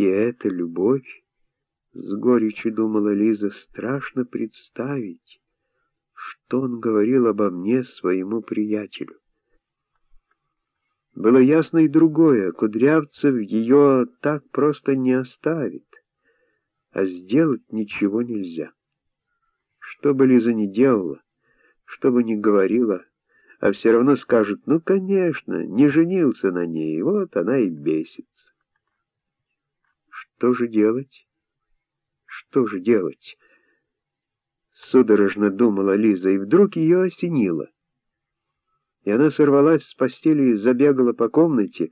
И это любовь? С горечью думала Лиза, страшно представить, что он говорил обо мне своему приятелю. Было ясно и другое, Кудрявцев ее так просто не оставит, а сделать ничего нельзя. Что бы Лиза ни делала, что бы ни говорила, а все равно скажет, ну, конечно, не женился на ней, вот она и бесится. Что же делать? Что же делать? Судорожно думала Лиза, и вдруг ее осенило. И она сорвалась с постели и забегала по комнате,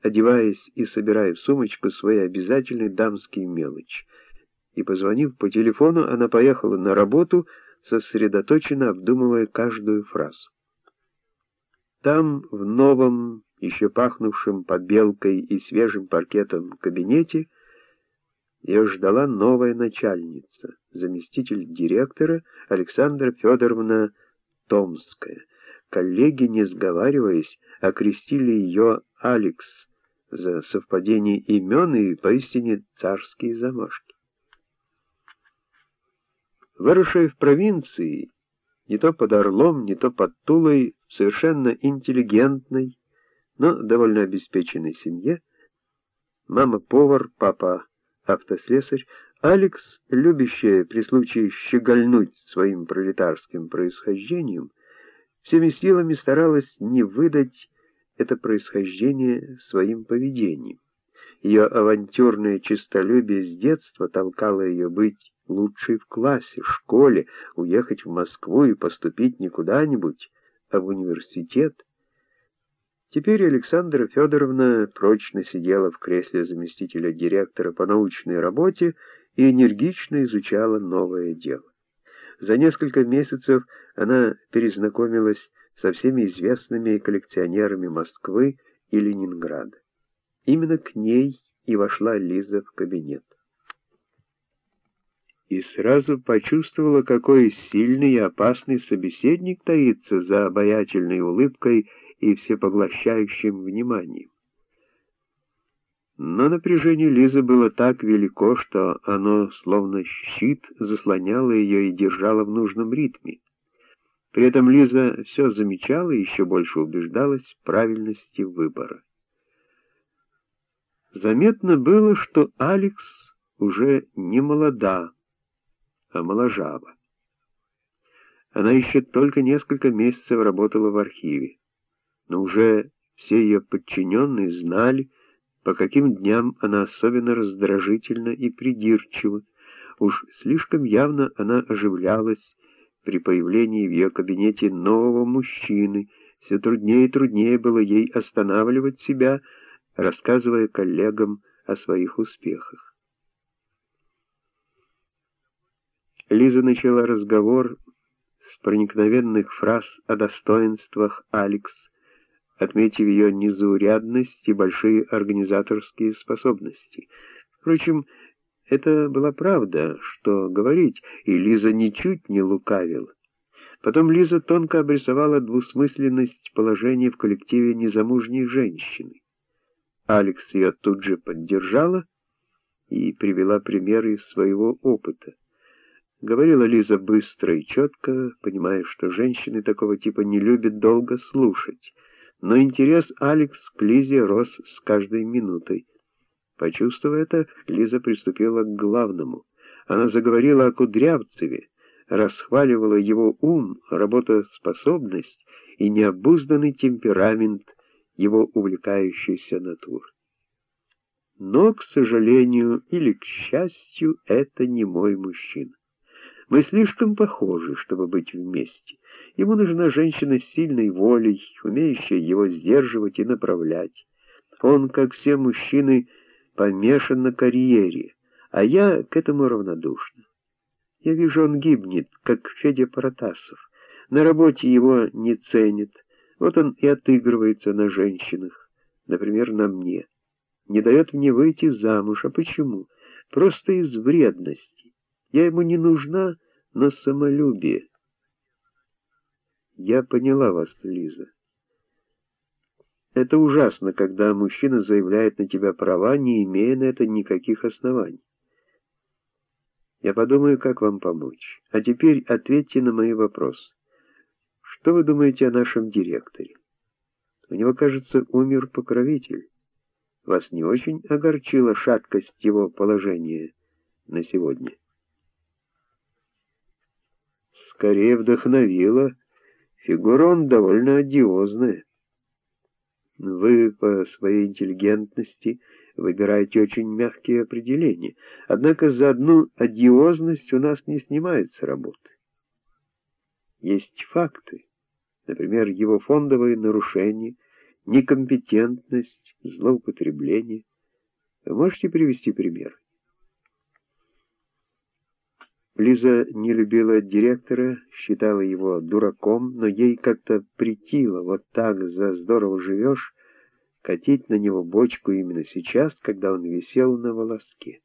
одеваясь и собирая в сумочку свои обязательные дамские мелочи. И, позвонив по телефону, она поехала на работу, сосредоточенно обдумывая каждую фразу. Там, в новом, еще пахнувшем побелкой и свежим паркетом кабинете, ее ждала новая начальница, заместитель директора Александра Федоровна Томская. Коллеги, не сговариваясь, окрестили ее Алекс за совпадение имен и поистине царские замашки. Выросшая в провинции, не то под Орлом, не то под Тулой, совершенно интеллигентной, но довольно обеспеченной семье, мама-повар, папа автослесарь, Алекс, любящая при случае щегольнуть своим пролетарским происхождением, всеми силами старалась не выдать это происхождение своим поведением. Ее авантюрное честолюбие с детства толкало ее быть лучшей в классе, школе, уехать в Москву и поступить не куда-нибудь, а в университет. Теперь Александра Федоровна прочно сидела в кресле заместителя директора по научной работе и энергично изучала новое дело. За несколько месяцев она перезнакомилась со всеми известными коллекционерами Москвы и Ленинграда. Именно к ней и вошла Лиза в кабинет и сразу почувствовала, какой сильный и опасный собеседник таится за обаятельной улыбкой и всепоглощающим вниманием. Но напряжение Лизы было так велико, что оно, словно щит, заслоняло ее и держало в нужном ритме. При этом Лиза все замечала и еще больше убеждалась в правильности выбора. Заметно было, что Алекс уже не молода, а моложава. Она еще только несколько месяцев работала в архиве, но уже все ее подчиненные знали, по каким дням она особенно раздражительна и придирчива. Уж слишком явно она оживлялась при появлении в ее кабинете нового мужчины, все труднее и труднее было ей останавливать себя, рассказывая коллегам о своих успехах. Лиза начала разговор с проникновенных фраз о достоинствах Алекс, отметив ее незаурядность и большие организаторские способности. Впрочем, это была правда, что говорить, и Лиза ничуть не лукавила. Потом Лиза тонко обрисовала двусмысленность положения в коллективе незамужней женщины. Алекс ее тут же поддержала и привела примеры из своего опыта. Говорила Лиза быстро и четко, понимая, что женщины такого типа не любят долго слушать. Но интерес Алекс к Лизе рос с каждой минутой. Почувствуя это, Лиза приступила к главному. Она заговорила о Кудрявцеве, расхваливала его ум, работоспособность и необузданный темперамент его увлекающейся натуры. Но, к сожалению или к счастью, это не мой мужчина. Мы слишком похожи, чтобы быть вместе. Ему нужна женщина с сильной волей, умеющая его сдерживать и направлять. Он, как все мужчины, помешан на карьере, а я к этому равнодушна. Я вижу, он гибнет, как Федя Протасов. На работе его не ценят, вот он и отыгрывается на женщинах, например, на мне. Не дает мне выйти замуж, а почему? Просто из вредности. Я ему не нужна, но самолюбие. Я поняла вас, Лиза. Это ужасно, когда мужчина заявляет на тебя права, не имея на это никаких оснований. Я подумаю, как вам помочь. А теперь ответьте на мои вопросы. Что вы думаете о нашем директоре? У него, кажется, умер покровитель. Вас не очень огорчила шаткость его положения на сегодня? Скорее вдохновила. Фигура он довольно одиозная. Вы по своей интеллигентности выбираете очень мягкие определения, однако за одну одиозность у нас не снимается работы. Есть факты, например, его фондовые нарушения, некомпетентность, злоупотребление. Вы можете привести пример? Лиза не любила директора, считала его дураком, но ей как-то притило, вот так за здорово живешь, катить на него бочку именно сейчас, когда он висел на волоске.